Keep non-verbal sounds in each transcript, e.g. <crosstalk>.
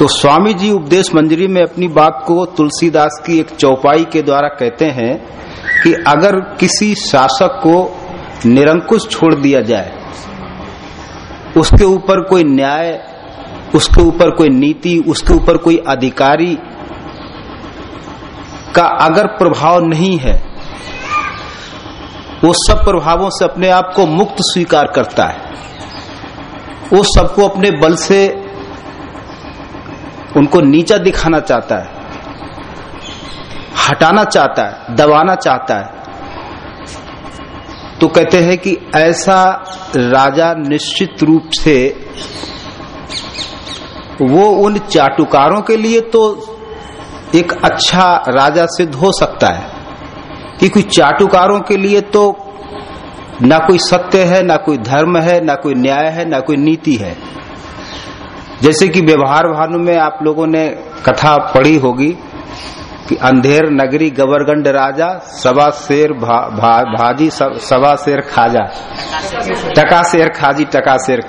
तो स्वामी जी उपदेश मंजरी में अपनी बात को तुलसीदास की एक चौपाई के द्वारा कहते हैं कि अगर किसी शासक को निरंकुश छोड़ दिया जाए, उसके ऊपर कोई न्याय, उसके ऊपर कोई नीति, उसके ऊपर कोई अधिकारी का अगर प्रभाव नहीं है, वो सब प्रभावों से अपने आप को मुक्त स्वीकार करता है। वो सबको अपने बल से उनको नीचा दिखाना चाहता है, हटाना चाहता है, दबाना चाहता है। तो कहते हैं कि ऐसा राजा निश्चित रूप से वो उन चाटुकारों के लिए तो एक अच्छा राजा सिद्ध हो सकता है, कि कोई चाटुकारों के लिए तो ना कोई सत्य है, ना कोई धर्म है, ना कोई न्याय है, ना कोई नीति है। जैसे कि व्यवहार भानु में आप लोगों ने कथा पढ़ी होगी कि अंधेर नगरी गवरगंड राजा सवा शेर भा, भा, भाजी सवा शेर खाजा। टका शेर खाजी टका शेर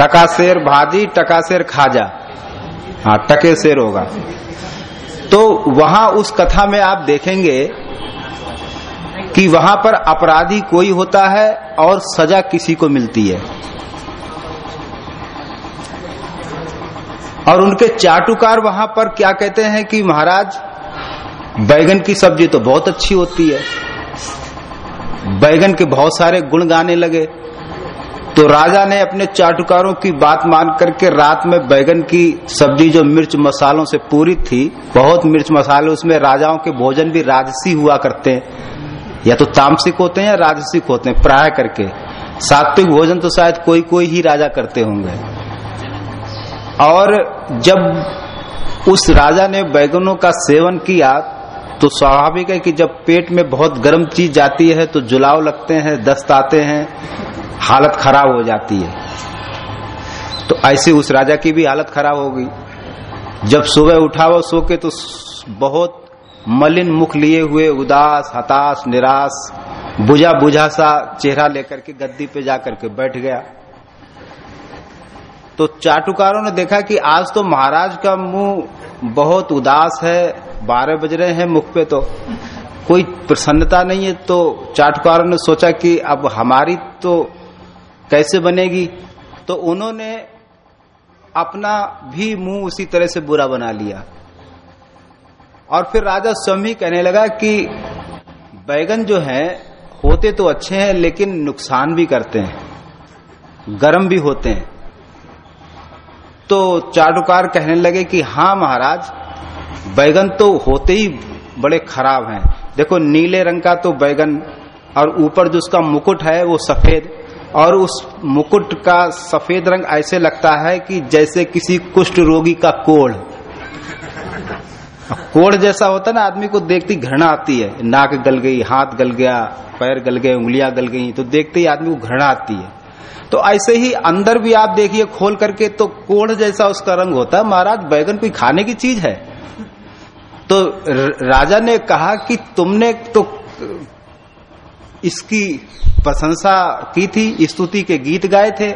टका शेर भाजी टका शेर खाजा। हाँ टके शेर होगा। तो वहाँ उस कथा में आप देखेंगे कि वहाँ पर अपराधी कोई होता है और सजा किसी को मिलती है। और उनके चाटुकार वहाँ पर क्या कहते हैं कि महाराज, बैगन की सब्ज़ी तो बहुत अच्छी होती है। बैगन के बहुत सारे गुण गाने लगे। तो राजा ने अपने चाटुकारों की बात मान करके रात में बैगन की सब्ज़ी जो मिर्च मसालों से पूरी थी, बहुत मिर्च मसाले, उसमें राजाओं के भोजन भी राजसी हुआ करते हैं। या तो तामसिक होते हैं या राजसिक होते हैं, प्राय करके। सात्विक भोजन तो शायद कोई कोई ही राजा करते होंगे। और जब उस राजा ने बैगनों का सेवन किया तो स्वाभाविक है कि जब पेट में बहुत गर्म चीज़ जाती है तो जुलाव लगते हैं, दस्त आते हैं, हालत खराब हो जाती है। तो ऐसे उस राजा की भी हालत खराब हो गई। जब सुबह उठा वो सो के तो बहुत मलिन मुख लिए हुए, उदास, हताश, निराश बुझा बुझा सा चेहरा लेकर के गद्दी पे जाकर के बैठ गया। तो चाटुकारों ने देखा कि आज तो महाराज का मुँह बहुत उदास है, बारह बज रहे हैं मुख पे तो कोई प्रसन्नता नहीं है। तो चाटुकारों ने सोचा कि अब हमारी तो कैसे बनेगी? तो उन्होंने अपना भी मुँह उसी तरह से बुरा बना लिया। और फिर राजा स्वयं कहने लगा कि बैगन जो है, होते तो अच्छे हैं, लेकिन नुकसान भी करते हैं, गर्म भी होते हैं। तो चाटुकार कहने लगे कि हाँ महाराज, बैगन तो होते ही बड़े खराब हैं। देखो, नीले रंग का तो बैगन और ऊपर जो उसका मुकुट है, वो सफ़ेद। और उस मुकुट का सफ़ेद रंग ऐसे लगता है कि जैसे किसी कुष्ठ रोगी का कोड़ कोड़ जैसा होता ना, आदमी को देखती घृणा आती है। नाक गल गई, हाथ गल गया, पैर गल गए, उंगलियाँ गल गई तो देखते ही आदमी को घृणा आती है। तो ऐसे ही अंदर भी आप देखिए, खोल करके तो कोढ़ जैसा उसका रंग होता है। महाराज, बैगन कोई खाने की चीज़ है? तो राजा ने कहा कि तुमने तो इसकी प्रशंसा की थी, स्तुति के गीत गाए थे।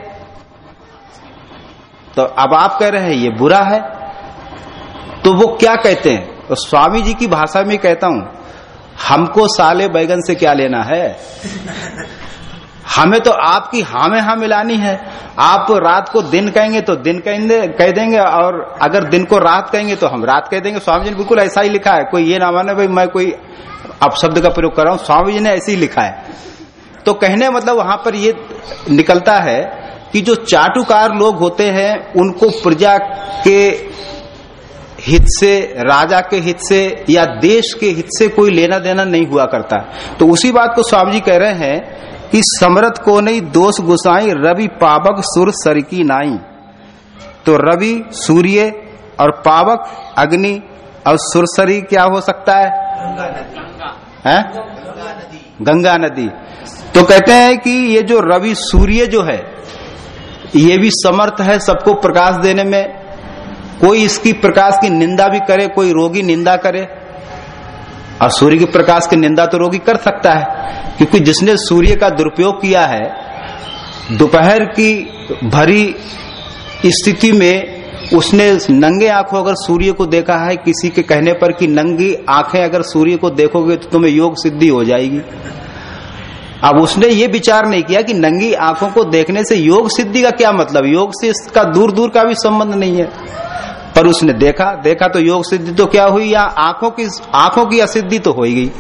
तो अब आप कह रहे हैं, ये बुरा है। तो वो क्या कहते हैं? तो स्वामी जी की भाषा में कहता हूँ, हमको साले बैगन से क्या लेना है? हमें तो आपकी हाँ में हाँ मिलानी है। आप रात को दिन कहेंगे तो दिन कहेंगे कह देंगे और अगर दिन को रात कहेंगे तो हम रात कह देंगे। स्वामी जी ने बिल्कुल ऐसा ही लिखा है। कोई ये ना माने भाई मैं कोई अब शब्द का प्रयोग कर रहा हूँ। स्वामी जी ने ऐसे ही लिखा है। तो कहने मतलब वहाँ पर ये निकलता है कि जो चाटुकार लोग होते हैं, उनको प्रजा के हित से, राजा के हित से या देश के हित से कोई लेना देना नहीं हुआ करता। तो उसी बात को स्वामी जी कह रहे हैं कि समरथ को नहीं, दोष गुसाई, रवि पावक सुर सर की नाई। तो रवि, सूर्य और पावक, अग्नि और सुरसरी क्या हो सकता है? हैं? गंगा नदी। तो कहते हैं कि ये जो रवि, सूर्य जो है, ये भी समर्थ है सबको प्रकाश देने में। कोई इसकी प्रकाश की निंदा भी करे, कोई रोगी निंदा करे। और सूर्य के प्रकाश की निंदा तो रोगी कर सकता है, क्योंकि जिसने सूर्य का दुरुपयोग किया है, दोपहर की भरी स्थिति में उसने नंगे आँखों अगर सूर्य को देखा है, किसी के कहने पर कि नंगी आँखें अगर सूर्य को देखोगे तो तुम्हें योग सिद्धि हो जाएगी। अब उसने ये विचार नहीं किया कि नंगी आँखों को देखने से योग सिद्धि का क्या मतलब? योग से इसका दूर दूर का भी संबंध नहीं है। पर उसने देखा देखा तो योग सिद्धि तो क्या हुई? या आँखों की आँखों की असिद्धि तो हो गई।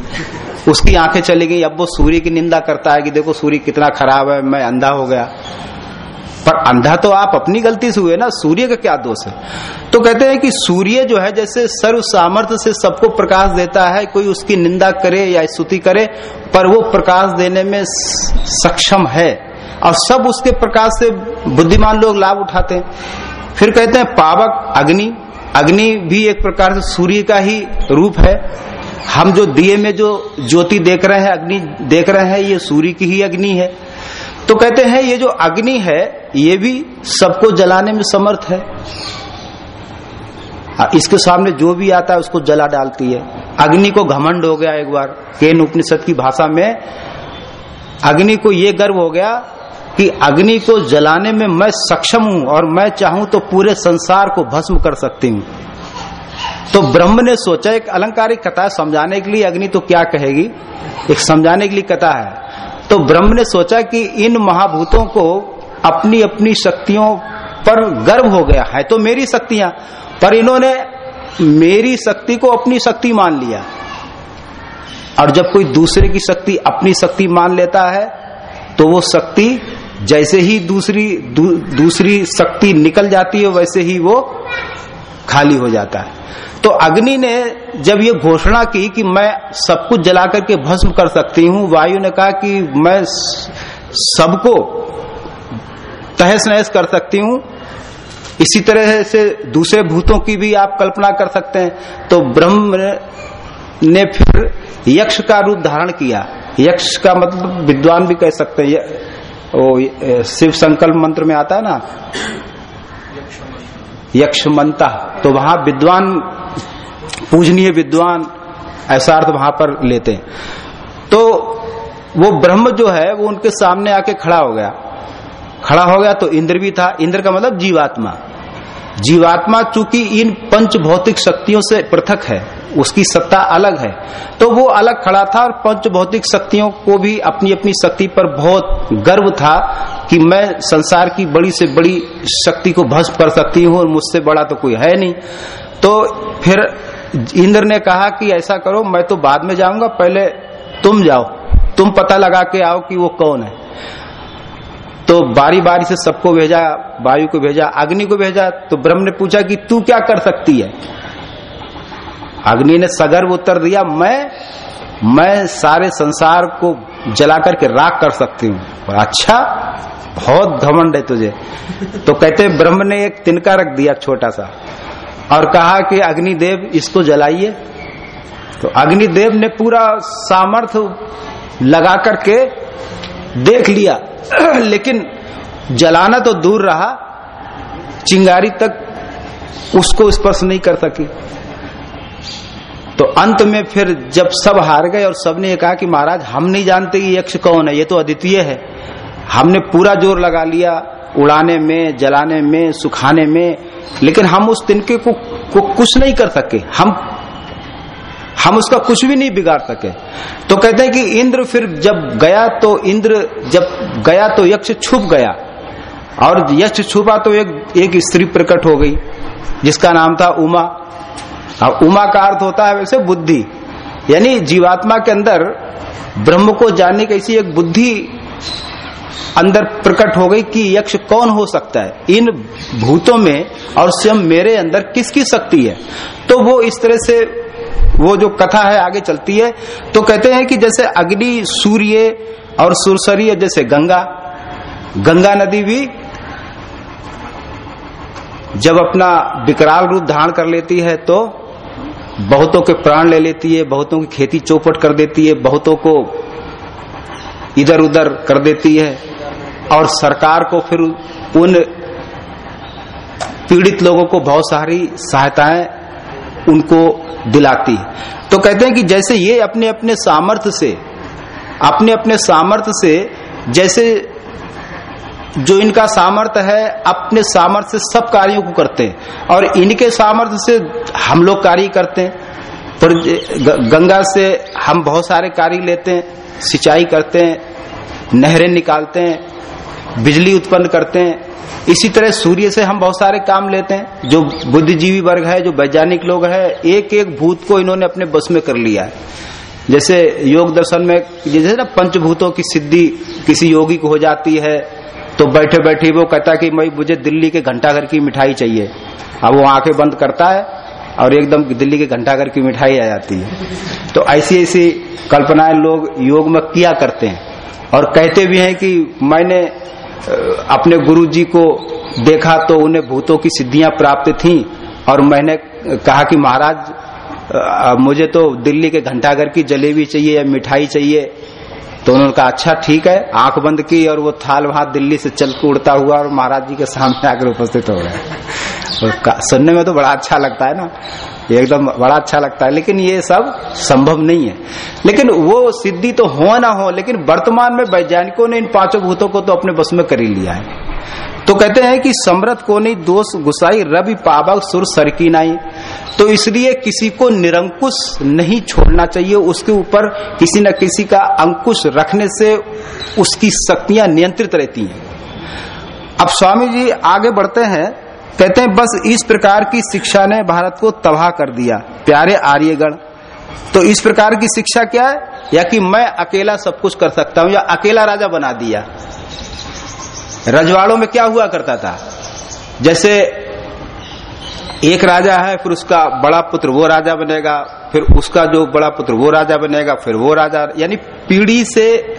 उसकी आँखें चली गई। अब वो सूर्य की निंदा करता है कि देखो सूर्य कितना खराब है, मैं अंधा हो गया। पर अंधा तो आप अपनी गलती से हुए ना, सूर्य का क्या दोष है? तो कहते हैं कि सूर्य जो है, जैसे सर्व सामर्थ्य से सबको प्रकाश देता है, कोई उसकी निंदा करे या स्तुति करे, पर वो प्रकाश देने में सक्षम है। और सब उसके प्रकाश से बुद्धिमान लोग लाभ उठाते हैं। फिर कहते हैं पावक, अग्नि। अग्नि भी एक प्रकार से सूर्य का ही रूप है। हम जो दिए में जो ज्योति देख रहे हैं, अग्नि देख रहे हैं, ये सूर्य की ही अग्नि है। तो कहते हैं, ये जो अग्नि है, ये भी सबको जलाने में समर्थ है। इसके सामने जो भी आता है, उसको जला डालती है। अग्नि को घमंड हो गया एक बार, केन उपनिषद की भाषा में। अग्नि को ये गर्व हो गया कि अग्नि को जलाने में मैं सक्षम हूँ और मैं चाहूँ तो पूरे संसार को भस्म कर सकती हूँ। तो ब्रह्म ने सोचा, एक अलंकारिक कथा समझाने के लिए अग्नि तो क्या कहेगी? एक समझाने के लिए कथा है। तो ब्रह्म ने सोचा कि इन महाभूतों को अपनी अपनी शक्तियों पर गर्व हो गया। है तो मेरी शक्तियाँ, पर इन्होंने मेरी शक्ति को अपनी शक्ति मान लिया। और जब कोई दूसरे की शक्ति अपनी शक्ति मान लेता है तो वो शक्ति जैसे ही दूसरी दू, दूसरी शक्ति निकल जाती है वैसे ही वो खाली हो जाता है। तो अग्नि ने जब ये घोषणा की कि मैं सब कुछ जला करके भस्म कर सकती हूँ वायु ने कहा कि मैं सबको तहस नहस कर सकती हूँ। इसी तरह से दूसरे भूतों की भी आप कल्पना कर सकते हैं। तो ब्रह्म ने फिर यक्ष का रूप धारण किया। यक्ष का मतलब विद्वान भी कह सकते हैं। वो शिव संकल्प मंत्र में आता है ना? यक्ष मंता तो वहाँ विद्वान, पूजनीय विद्वान, ऐसा अर्थ वहाँ पर लेते हैं। तो वो ब्रह्म जो है, वो उनके सामने आके खड़ा हो गया। खड़ा हो गया तो इंद्र भी था। इंद्र का मतलब जीवात्मा। जीवात्मा चूँकि इन पंच भौतिक शक्तियों से पृथक है। उसकी सत्ता अलग है। तो वो अलग खड़ा था और पंच भौतिक शक्तियों को भी अपनी अपनी शक्ति पर बहुत गर्व था कि मैं संसार की बड़ी से बड़ी शक्ति को भस्म कर सकती हूँ और मुझसे बड़ा तो कोई है नहीं। तो फिर इंद्र ने कहा कि ऐसा करो, मैं तो बाद में जाऊँगा, पहले तुम जाओ। तुम पता लगा के आओ कि वो कौन है। तो बारी बारी से सबको भेजा, वायु को भेजा, अग्नि को भेजा तो ब्रह्म ने पूछा कि तू क्या कर सकती है? अग्नि ने सगर्व उत्तर दिया, मैं मैं सारे संसार को जला करके राख कर सकती हूँ। अच्छा बहुत घमंड है तुझे। तो कहते, ब्रह्म ने एक तिनका रख दिया छोटा सा और कहा कि, अग्निदेव, इसको जलाइए। तो अग्निदेव ने पूरा सामर्थ्य लगा करके देख लिया। <clears throat> लेकिन जलाना तो दूर रहा, चिंगारी तक उसको स्पर्श नहीं कर सकी। तो अंत में फिर जब सब हार गए और सबने ये कहा कि महाराज हम नहीं जानते कि यक्ष कौन है ये तो अद्वितीय है। हमने पूरा ज़ोर लगा लिया उड़ाने में जलाने में सुखाने में लेकिन हम उस तिनके को, को कुछ नहीं कर सके। हम हम उसका कुछ भी नहीं बिगाड़ सके। तो कहते हैं कि इंद्र फिर जब गया तो इंद्र जब गया तो यक्ष छुप गया। और यक्ष छुपा तो एक एक स्त्री प्रकट हो गई जिसका नाम था उमा। अब उमा का अर्थ होता है वैसे बुद्धि। यानी जीवात्मा के अंदर ब्रह्म को जानने की ऐसी एक बुद्धि अंदर प्रकट हो गई कि यक्ष कौन हो सकता है? इन भूतों में और स्वयं मेरे अंदर किसकी शक्ति है? तो वो इस तरह से वो जो कथा है आगे चलती है। तो कहते हैं कि जैसे अग्नि, सूर्य और सुरसरी जैसे गंगा। गंगा नदी भी जब अपना विकराल रूप धारण कर लेती है तो बहुतों के प्राण ले लेती है, बहुतों की खेती चौपट कर देती है, बहुतों को इधर उधर कर देती है और सरकार को फिर उन पीड़ित लोगों को बहुत सारी सहायताएँ उनको दिलाती है। तो कहते हैं कि जैसे ये अपने अपने सामर्थ्य से अपने अपने सामर्थ्य से जैसे जो इनका सामर्थ्य है, अपने सामर्थ्य से सब कार्यों को करते हैं। और इनके सामर्थ्य से हम लोग कार्य करते हैं। गंगा से हम बहुत सारे कार्य लेते हैं, सिंचाई करते हैं, नहरें निकालते हैं, बिजली उत्पन्न करते हैं। इसी तरह सूर्य से हम बहुत सारे काम लेते हैं। जो बुद्धिजीवी वर्ग है, जो वैज्ञानिक लोग है एक एक भूत को इन्होंने अपने बस में कर लिया है। जैसे योग दर्शन में, जैसे ना पंचभूतों की सिद्धि किसी योगी को हो जाती है तो बैठे बैठे वो कहता कि मैं मुझे दिल्ली के घंटाघर की मिठाई चाहिए। अब वो आँखें बंद करता है और एकदम दिल्ली के घंटाघर की मिठाई आ जाती है। तो ऐसी ऐसी कल्पनाएँ लोग योग में किया करते हैं और कहते भी हैं कि मैंने अपने गुरु जी को देखा तो उन्हें भूतों की सिद्धियाँ प्राप्त थी और मैंने कहा कि महाराज मुझे तो दिल्ली के घंटाघर की जलेबी चाहिए या मिठाई चाहिए। तो उन्होंने कहा अच्छा ठीक है, आँख बंद की और वो थाल भात दिल्ली से चल के उड़ता हुआ और महाराज जी के सामने आकर उपस्थित हो गया सुनने में तो बड़ा अच्छा लगता है ना एकदम बड़ा अच्छा लगता है, लेकिन ये सब संभव नहीं है। लेकिन वो सिद्धि तो हो ना हो, लेकिन वर्तमान में वैज्ञानिकों ने इन पाँचों भूतों को तो अपने बस में कर ही लिया है। तो कहते हैं कि समृत को नहीं दोष गुसाई रवि पावक सुर सरकी नाई। तो इसलिए किसी को निरंकुश नहीं छोड़ना चाहिए, उसके ऊपर किसी न किसी का अंकुश रखने से उसकी शक्तियाँ नियंत्रित रहती हैं। अब स्वामी जी आगे बढ़ते हैं, कहते हैं, बस इस प्रकार की शिक्षा ने भारत को तबाह कर दिया, प्यारे आर्यगण। तो इस प्रकार की शिक्षा क्या है? या कि मैं अकेला सब कुछ कर सकता हूँ, या अकेला राजा बना दिया? रजवाड़ों में क्या हुआ करता था? जैसे एक राजा है, फिर उसका बड़ा पुत्र वो राजा बनेगा, फिर उसका जो बड़ा पुत्र वो राजा बनेगा, फिर वो राजा, यानी पीढ़ी से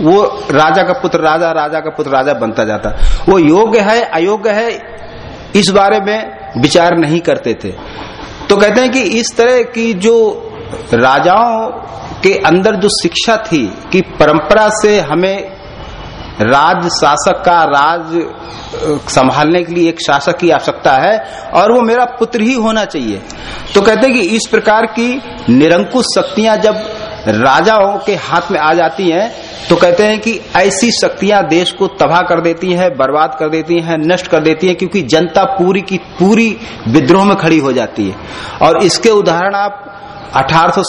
वो राजा का पुत्र, राजा राजा का पुत्र, राजा बनता जाता। वो योग्य है, अयोग्य है, इस बारे में विचार नहीं करते थे। तो कहते हैं कि इस तरह की जो राजाओं के अंदर जो शिक्षा थी, कि परंपरा से हमें राज, शासक का राज संभालने के लिए एक शासक की आवश्यकता है और वो मेरा पुत्र ही होना चाहिए। तो कहते हैं कि इस प्रकार की निरंकुश शक्तियाँ जब राजाओं के हाथ में आ जाती हैं तो कहते हैं कि ऐसी शक्तियाँ देश को तबाह कर देती हैं, बर्बाद कर देती हैं, नष्ट कर देती हैं, क्योंकि जनता पूरी की पूरी विद्रोह में खड़ी हो जाती है। और इसके उदाहरण आप अठारह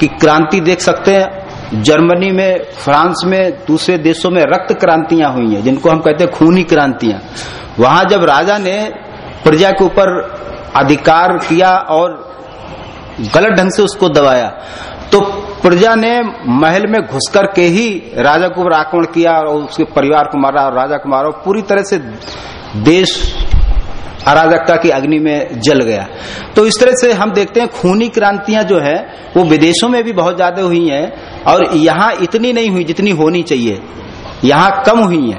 की क्रांति देख सकते हैं जर्मनी में, फ्रांस में, दूसरे देशों में रक्त क्रांतियाँ हुई हैं, जिनको हम कहते हैं खूनी क्रांतियाँ। वहाँ जब राजा ने प्रजा के ऊपर अधिकार किया और गलत ढंग से उसको दबाया तो प्रजा ने महल में घुसकर के ही राजा को आक्रमण किया और उसके परिवार को मारा और राजा को मारा पूरी तरह से देश अराजकता की अग्नि में जल गया। तो इस तरह से हम देखते हैं खूनी क्रांतियाँ जो है, वो विदेशों में भी बहुत ज़्यादा हुई हैं और यहाँ इतनी नहीं हुई जितनी होनी चाहिए। यहाँ कम हुई है।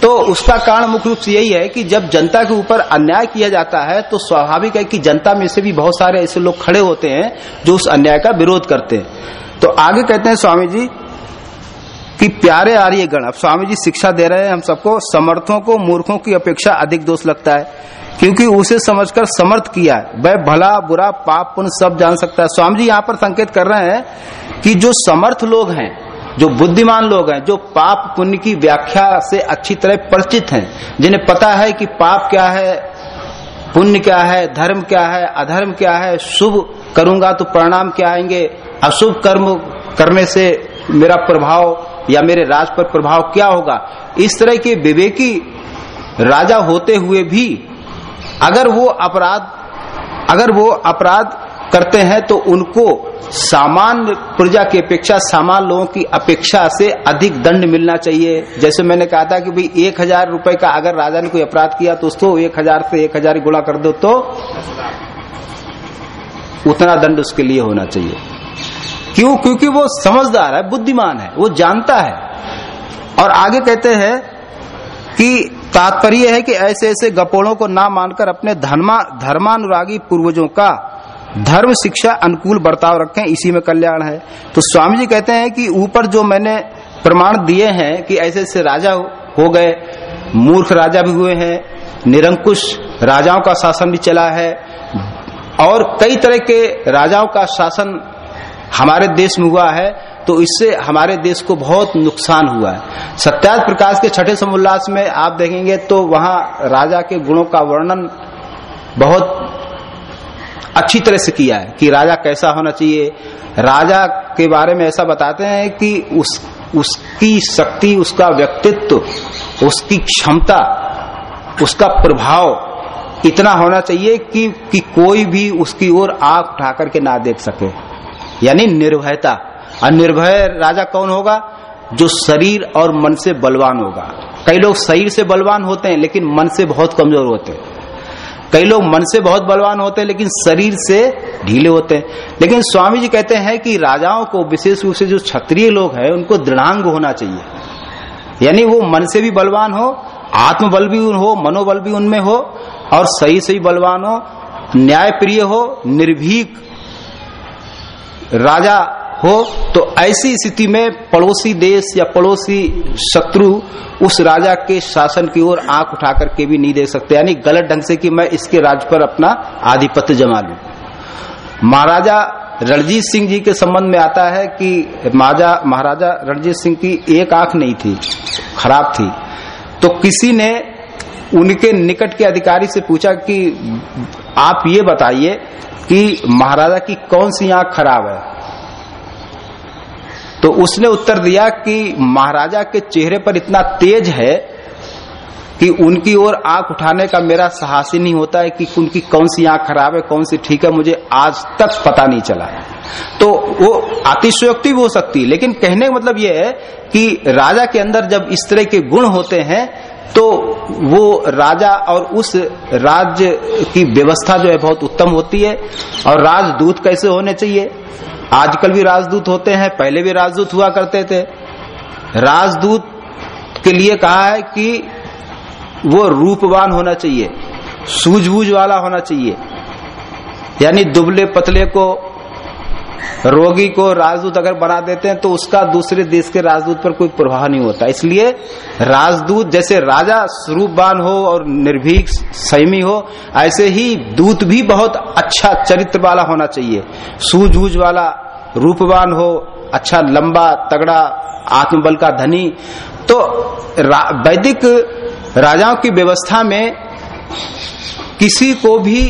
तो उसका कारण मुख्य रूप से यही है कि जब जनता के ऊपर अन्याय किया जाता है तो स्वाभाविक है कि जनता में से भी बहुत सारे ऐसे लोग खड़े होते हैं जो उस अन्याय का विरोध करते हैं। तो आगे कहते हैं स्वामी जी कि प्यारे आर्य गण अब स्वामी जी शिक्षा दे रहे हैं हम सबको, समर्थों को, मूर्खों की अपेक्षा अधिक दोष लगता है, क्योंकि उसे समझकर समर्थ किया है। वह भला, बुरा, पाप, पुण्य सब जान सकता है। स्वामी जी यहाँ पर संकेत कर रहे हैं कि जो समर्थ लोग हैं, जो बुद्धिमान लोग हैं, जो पाप पुण्य की व्याख्या से अच्छी तरह परिचित हैं, जिन्हें पता है कि पाप क्या है, पुण्य क्या है, धर्म क्या है, अधर्म क्या है, शुभ करूँगा तो परिणाम क्या आएँगे, अशुभ कर्म करने से मेरा प्रभाव या मेरे राज पर प्रभाव क्या होगा? इस तरह के विवेकी राजा होते हुए भी अगर वो अपराध, अगर वो अपराध करते हैं तो उनको सामान्य प्रजा की अपेक्षा, सामान्य लोगों की अपेक्षा से अधिक दंड मिलना चाहिए। जैसे मैंने कहा था कि भाई एक हज़ार रुपए का अगर राजा ने कोई अपराध किया तो उसको एक हज़ार से एक हज़ार गुणा कर दो तो उतना दंड उसके लिए होना चाहिए। क्यों? क्योंकि वो समझदार है, बुद्धिमान है, वो जानता है। और आगे कहते हैं कि तात्पर्य है कि ऐसे ऐसे गपोड़ों को ना मानकर अपने धर्मा, धर्मानुरागी पूर्वजों का धर्म शिक्षा अनुकूल बर्ताव रखें, इसी में कल्याण है। तो स्वामी जी कहते हैं कि ऊपर जो मैंने प्रमाण दिए हैं कि ऐसे ऐसे राजा हो गए, मूर्ख राजा भी हुए हैं, निरंकुश राजाओं का शासन भी चला है, और कई तरह के राजाओं का शासन हमारे देश में हुआ है तो इससे हमारे देश को बहुत नुकसान हुआ है। सत्याज प्रकाश के छठे समोल्लास में आप देखेंगे तो वहाँ राजा के गुणों का वर्णन बहुत अच्छी तरह से किया है कि राजा कैसा होना चाहिए। राजा के बारे में ऐसा बताते हैं कि उस, उसकी शक्ति, उसका व्यक्तित्व, उसकी क्षमता, उसका प्रभाव इतना होना चाहिए कि कि कोई भी उसकी ओर आँख उठा करके ना देख सके। यानी निर्भयता। और निर्भय राजा कौन होगा? जो शरीर और मन से बलवान होगा। कई लोग शरीर से बलवान होते हैं, लेकिन मन से बहुत कमज़ोर होते हैं। कई लोग मन से बहुत बलवान होते हैं, लेकिन शरीर से ढीले होते हैं। लेकिन स्वामी जी कहते हैं कि राजाओं को विशेष रूप से जो क्षत्रिय लोग हैं, उनको दृढ़ांग होना चाहिए। यानी वो मन से भी बलवान हो, आत्मबल भी हो, मनोबल भी उनमें हो, और सही सही बलवान हो न्याय प्रिय हो, निर्भीक राजा हो तो ऐसी स्थिति में पड़ोसी देश या पड़ोसी शत्रु उस राजा के शासन की ओर आँख उठा करके भी नहीं देख सकते। यानी गलत ढंग से कि मैं इसके राज पर अपना आधिपत्य जमा लू। महाराजा रणजीत सिंह जी के संबंध में आता है कि महाराजा महाराजा रणजीत सिंह की एक आँख नहीं थी, खराब थी। तो किसी ने उनके निकट के अधिकारी से पूछा कि आप ये बताइए कि महाराजा की कौन सी आँख खराब है? तो उसने उत्तर दिया कि महाराजा के चेहरे पर इतना तेज है कि उनकी ओर आँख उठाने का मेरा साहस ही नहीं होता है कि उनकी कौन सी आँख खराब है, कौन सी ठीक है, मुझे आज तक पता नहीं चला है। तो वो अतिशयोक्ति भी हो सकती है, लेकिन कहने का मतलब ये है कि राजा के अंदर जब इस तरह के गुण होते हैं तो वो राजा और उस राज्य की व्यवस्था जो है बहुत उत्तम होती है। और राजदूत कैसे होने चाहिए? आजकल भी राजदूत होते हैं, पहले भी राजदूत हुआ करते थे। राजदूत के लिए कहा है कि वो रूपवान होना चाहिए, सूझबूझ वाला होना चाहिए। यानी दुबले पतले को रोगी को राजदूत अगर बना देते हैं तो उसका दूसरे देश के राजदूत पर कोई प्रभाव नहीं होता। इसलिए राजदूत जैसे राजा स्वरूपवान हो और निर्भीक, संयमी हो, ऐसे ही दूत भी बहुत अच्छा चरित्र वाला होना चाहिए। सूझबूझ वाला रूपवान हो अच्छा लंबा, तगड़ा, आत्मबल का धनी। तो वैदिक राजाओं की व्यवस्था में किसी को भी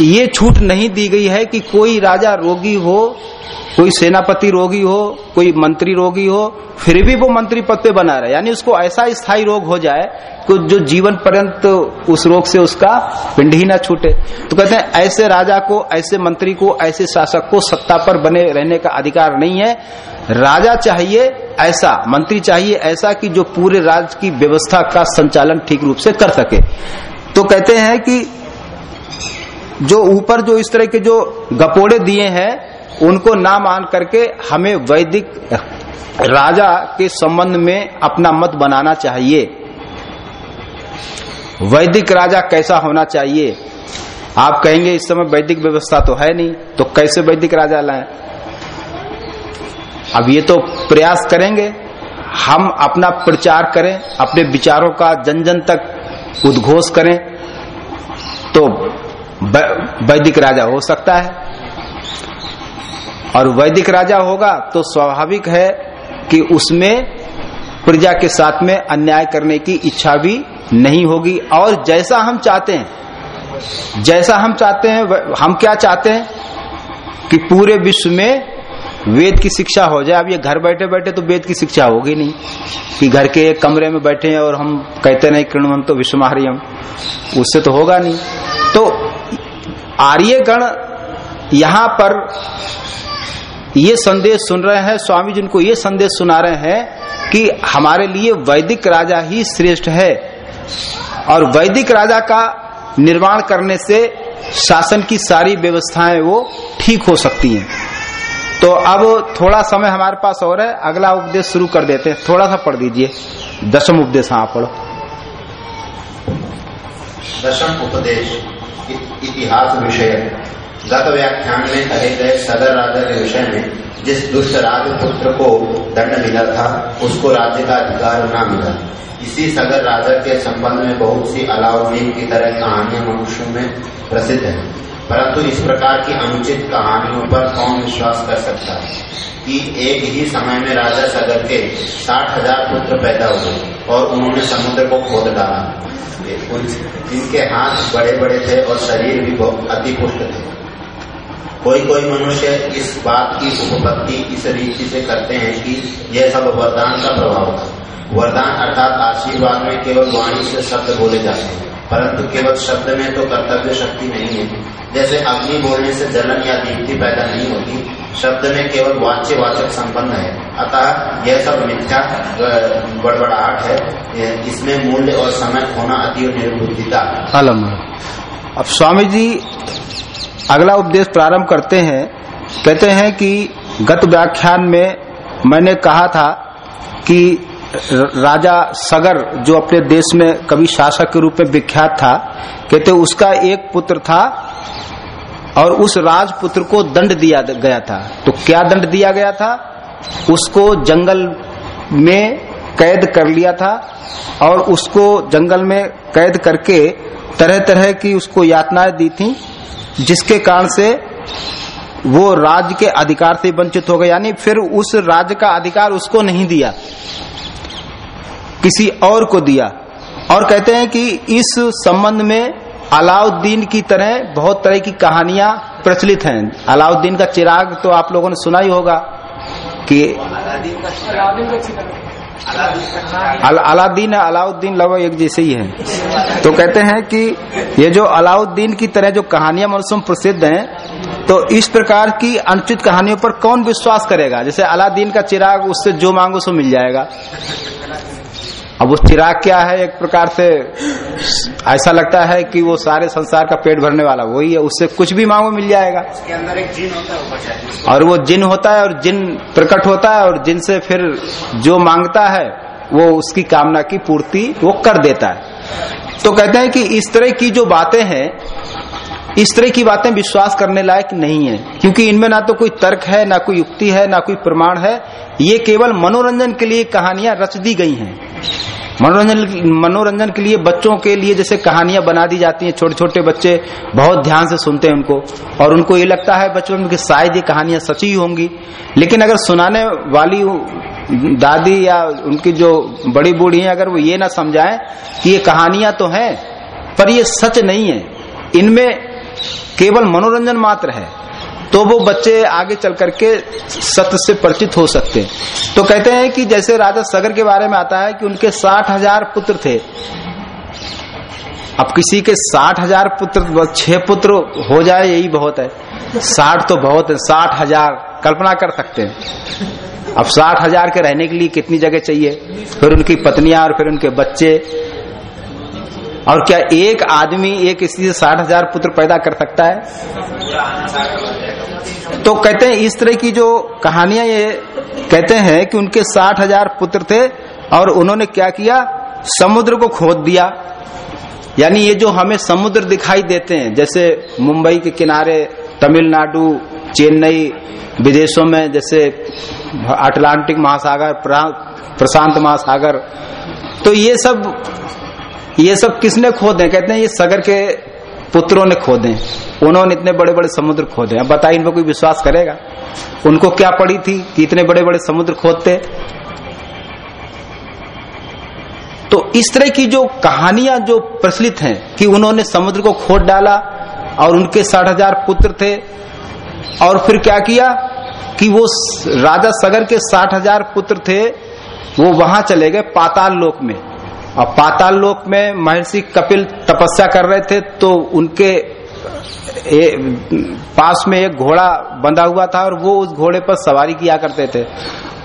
ये छूट नहीं दी गई है कि कोई राजा रोगी हो, कोई सेनापति रोगी हो, कोई मंत्री रोगी हो, फिर भी वो मंत्री पद पे बना रहे। यानी उसको ऐसा स्थायी रोग हो जाए कि जो जीवन पर्यंत उस रोग से उसका पिंड ही ना छूटे। तो कहते हैं, ऐसे राजा को, ऐसे मंत्री को, ऐसे शासक को सत्ता पर बने रहने का अधिकार नहीं है। राजा चाहिए ऐसा, मंत्री चाहिए ऐसा कि जो पूरे राज्य की व्यवस्था का संचालन ठीक रूप से कर सके। तो कहते हैं कि जो ऊपर जो इस तरह के जो गपोड़े दिए हैं, उनको ना मान करके हमें वैदिक राजा के संबंध में अपना मत बनाना चाहिए। वैदिक राजा कैसा होना चाहिए? आप कहेंगे, इस समय वैदिक व्यवस्था तो है नहीं तो कैसे वैदिक राजा लाएँ? अब ये तो प्रयास करेंगे, हम अपना प्रचार करें, अपने विचारों का जन जन तक उद्घोष करें तो वैदिक राजा हो सकता है। और वैदिक राजा होगा तो स्वाभाविक है कि उसमें प्रजा के साथ में अन्याय करने की इच्छा भी नहीं होगी। और जैसा हम चाहते हैं, जैसा हम चाहते हैं हम क्या चाहते हैं? कि पूरे विश्व में वेद की शिक्षा हो जाए। अब ये घर बैठे बैठे तो वेद की शिक्षा होगी नहीं। कि घर के एक कमरे में बैठे हैं और हम कहते नहीं कृणवम तो विश्वमारियम उससे तो होगा नहीं। तो आर्यगण यहाँ पर ये संदेश सुन रहे हैं, स्वामी जी उनको ये संदेश सुना रहे हैं कि हमारे लिए वैदिक राजा ही श्रेष्ठ है। और वैदिक राजा का निर्माण करने से शासन की सारी व्यवस्थाएँ वो ठीक हो सकती हैं। तो अब थोड़ा समय हमारे पास और है, अगला उपदेश शुरू कर देते हैं। थोड़ा सा पढ़ दीजिए। दशम उपदेश हाँ पढ़ो। दशम उपदेश। इतिहास विषय गत व्याख्यान में कहे गए सदर राजा के विषय में जिस दुष्ट राज पुत्र को दंड मिला था, उसको राज्य का अधिकार न मिला। इसी सदर राजा के संबंध में बहुत सी अलाउद्दीन की तरह कहानियाँ मनुष्यों में प्रसिद्ध है। परंतु इस प्रकार की अनुचित कहानियों पर कौन विश्वास कर सकता है कि एक ही समय में राजा सगर के साठ हज़ार पुत्र पैदा हुए और उन्होंने समुद्र को खोद डाला? इनके हाथ बड़े बड़े थे और शरीर भी बहुत अति पुष्ट थे। कोई कोई मनुष्य इस बात की उपपत्ति इस रीति से करते हैं कि यह सब वरदान का प्रभाव था। वरदान अर्थात आशीर्वाद में केवल वाणी से शब्द बोले जाते हैं, परंतु केवल शब्द में तो कर्तव्य शक्ति नहीं है। जैसे अग्नि बोलने से जलन या दीप्ति पैदा नहीं होती शब्द में केवल वाच्य वाचक संबंध है। अतः यह सब मिथ्या बड़बड़ाहट है। इसमें मूल्य और समय होना अति निर्बुद्धिता। अलम अब स्वामी जी अगला उपदेश प्रारंभ करते हैं। कहते हैं कि गत व्याख्यान में मैंने कहा था कि राजा सगर, जो अपने देश में कभी शासक के रूप में विख्यात था, कहते उसका एक पुत्र था और उस राजपुत्र को दंड दिया गया था। तो क्या दंड दिया गया था? उसको जंगल में कैद कर लिया था और उसको जंगल में कैद करके तरह तरह की उसको यातनाएँ दी थी, जिसके कारण से वो राज्य के अधिकार से वंचित हो गए। यानी फिर उस राज्य का अधिकार उसको नहीं दिया। किसी और को दिया। और कहते हैं कि इस संबंध में अलाउद्दीन की तरह बहुत तरह की कहानियाँ प्रचलित हैं। अलाउद्दीन का चिराग तो आप लोगों ने सुना ही होगा कि अलाउद्दीन अलाउद्दीन लगभग एक जैसे ही है। तो कहते हैं कि ये जो अलाउद्दीन की तरह जो कहानियाँ मौसम प्रसिद्ध हैं तो इस प्रकार की अनुचित कहानियों पर कौन विश्वास करेगा? जैसे अलाउद्दीन का चिराग, उससे जो मांगो सो मिल जाएगा। अब वो चिराग क्या है एक प्रकार से? ऐसा लगता है कि वो सारे संसार का पेट भरने वाला वही है उससे कुछ भी मांगो मिल जाएगा। उसके अंदर एक जिन होता है और वो जिन होता है और जिन प्रकट होता है और जिन से फिर जो माँगता है वो उसकी कामना की पूर्ति वो कर देता है। तो कहते हैं कि इस तरह की जो बातें हैं इस तरह की बातें विश्वास करने लायक नहीं है। क्योंकि इनमें ना तो कोई तर्क है ना कोई युक्ति है ना कोई प्रमाण है। ये केवल मनोरंजन के लिए कहानियाँ रच दी गई हैं। मनोरंजन मनोरंजन के लिए बच्चों के लिए जैसे कहानियाँ बना दी जाती हैं छोटे छोटे बच्चे बहुत ध्यान से सुनते हैं उनको। और उनको ये लगता है बचपन में कि शायद ये कहानियाँ सची होंगी। लेकिन अगर सुनाने वाली दादी या उनकी जो बड़ी बूढ़ी है, अगर वो ये ना समझाएँ कि ये कहानियाँ तो हैं, पर ये सच नहीं है। इनमें केवल मनोरंजन मात्र है। तो वो बच्चे आगे चल करके सत्य से परिचित हो सकते हैं। तो कहते हैं कि जैसे राजा सगर के बारे में आता है कि उनके साठ हज़ार पुत्र थे। अब किसी के साठ हज़ार पुत्र छह पुत्र हो जाए, यही बहुत है। साठ तो बहुत है, साठ हज़ार कल्पना कर सकते हैं। अब साठ हज़ार के रहने के लिए कितनी जगह चाहिए? फिर उनकी पत्नियाँ और फिर उनके बच्चे। और क्या एक आदमी एक स्त्री से साठ हज़ार पुत्र पैदा कर सकता है? तो कहते हैं इस तरह की जो कहानियाँ ये कहते हैं कि उनके साठ हज़ार पुत्र थे और उन्होंने क्या किया? समुद्र को खोद दिया। यानी ये जो हमें समुद्र दिखाई देते हैं, जैसे मुंबई के किनारे तमिलनाडु, चेन्नई विदेशों में, जैसे अटलांटिक महासागर प्रशांत महासागर। तो ये सब ये सब किसने खोदे? कहते हैं ये सगर के पुत्रों ने खोदे, उन्होंने इतने बड़े बड़े समुद्र खोदे। अब बताइए इन पर कोई विश्वास करेगा? उनको क्या पड़ी थी कि इतने बड़े बड़े समुद्र खोदते? तो इस तरह की जो कहानियाँ जो प्रचलित हैं कि उन्होंने समुद्र को खोद डाला और उनके साठ हज़ार पुत्र थे, और फिर क्या किया कि वो राजा सगर के साठ हज़ार पुत्र थे, वो वहाँ चले गए पाताल लोक में। और पाताल लोक में महर्षि कपिल तपस्या कर रहे थे तो उनके ए, पास में एक घोड़ा बंधा हुआ था और वो उस घोड़े पर सवारी किया करते थे।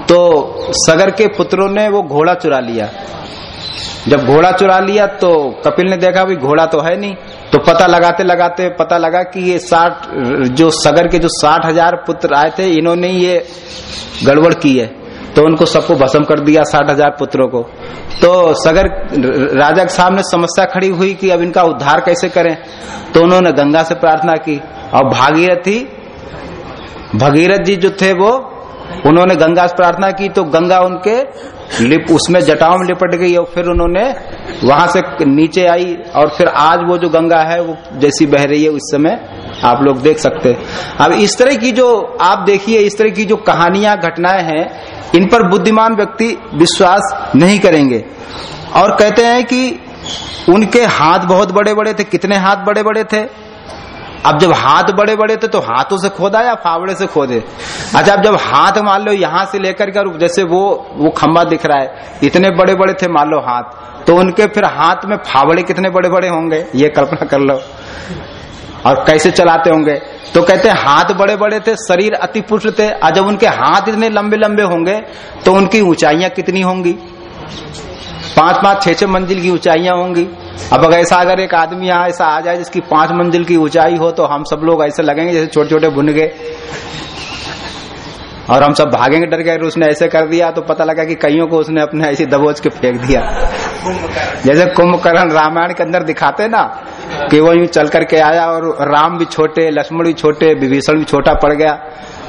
तो सगर के पुत्रों ने वो घोड़ा चुरा लिया। जब घोड़ा चुरा लिया तो कपिल ने देखा भाई घोड़ा तो है नहीं। तो पता लगाते लगाते पता लगा कि ये साठ जो सगर के जो साठ हज़ार पुत्र आए थे इन्होंने ये गड़बड़ की है। तो उनको सबको भस्म कर दिया, साठ हज़ार पुत्रों को। तो सगर राजा के सामने समस्या खड़ी हुई कि अब इनका उद्धार कैसे करें? तो उन्होंने गंगा से प्रार्थना की। और भागीरथी भगीरथ जी जो थे वो, उन्होंने गंगा से प्रार्थना की तो गंगा उनके लिप, उसमें जटाओं में लिपट गई और फिर उन्होंने वहाँ से नीचे आई और फिर आज वो जो गंगा है, वो जैसी बह रही है, उस समय आप लोग देख सकते अब इस तरह की जो आप देखिए, इस तरह की जो कहानियाँ, घटनाएँ हैं इन पर बुद्धिमान व्यक्ति विश्वास नहीं करेंगे। और कहते हैं कि उनके हाथ बहुत बड़े बड़े थे। कितने हाथ बड़े बड़े थे? अब जब हाथ बड़े बड़े थे तो हाथों से खोदा या फावड़े से खोदे? अच्छा अब जब हाथ मान लो यहाँ से लेकर कर जैसे वो वो खंबा दिख रहा है, इतने बड़े बड़े थे मान लो हाथ तो उनके फिर हाथ में फावड़े कितने बड़े बड़े होंगे? ये कल्पना कर लो। और कैसे चलाते होंगे? तो कहते हैं, हाथ बड़े बड़े थे, शरीर अति पुष्ट थे। आज जब उनके हाथ इतने लंबे लंबे होंगे तो उनकी ऊंचाइयाँ कितनी होंगी? पाँच पाँच छह छह मंजिल की ऊंचाइयाँ होंगी। अब अगर ऐसा अगर एक आदमी यहाँ ऐसा आ जाए जिसकी पाँच मंजिल की ऊंचाई हो तो हम सब लोग ऐसे लगेंगे जैसे छोटे छोटे बुन गए और हम सब भागेंगे, डर गए उसने ऐसे कर दिया तो पता लगा कि कईयों को उसने अपने ऐसे दबोच के फेंक दिया। जैसे कुंभकर्ण रामायण के अंदर दिखाते ना, कि वो यूँ चल करके आया और राम भी छोटे, लक्ष्मण भी छोटे, विभीषण भी छोटा पड़ गया।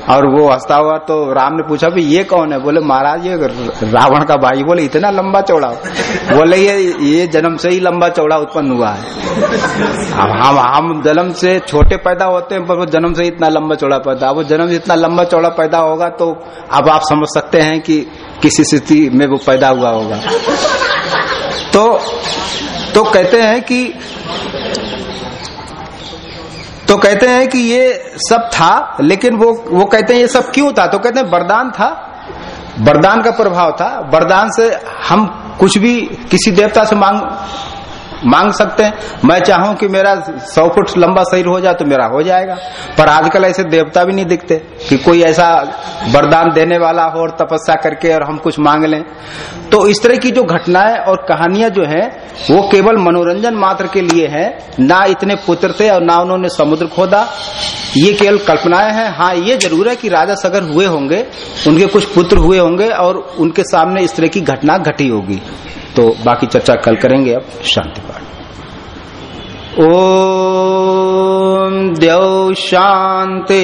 और वो हंसता हुआ तो राम ने पूछा भी ये कौन है? बोले, महाराज, ये रावण का भाई। बोले, इतना लंबा चौड़ा बोले, ये ये जन्म से ही लंबा चौड़ा उत्पन्न हुआ है। हम हम हम जन्म से छोटे पैदा होते हैं, पर वो जन्म से इतना लंबा चौड़ा पैदा वो जन्म से इतना लंबा चौड़ा पैदा होगा तो अब आप समझ सकते हैं कि किसी स्थिति में वो पैदा हुआ होगा। तो तो कहते हैं कि तो कहते हैं कि ये सब था, लेकिन वो वो कहते हैं ये सब क्यों था? तो कहते हैं वरदान था। वरदान का प्रभाव था। वरदान से हम कुछ भी किसी देवता से मांग मांग सकते हैं। मैं चाहूँ कि मेरा सौ फुट लंबा शरीर हो जाए तो मेरा हो जाएगा। पर आजकल ऐसे देवता भी नहीं दिखते कि कोई ऐसा वरदान देने वाला हो और तपस्या करके और हम कुछ मांग लें। तो इस तरह की जो घटनाएँ और कहानियाँ जो है, वो केवल मनोरंजन मात्र के लिए है। ना इतने पुत्र थे और ना उन्होंने समुद्र खोदा। ये केवल कल्पनाएँ हैं। हाँ ये ज़रूर है कि राजा सगर हुए होंगे, उनके कुछ पुत्र हुए होंगे और उनके सामने इस तरह की घटना घटी होगी। तो बाकी चर्चा कल करेंगे अब शांति पाठ। ओ देव शांति।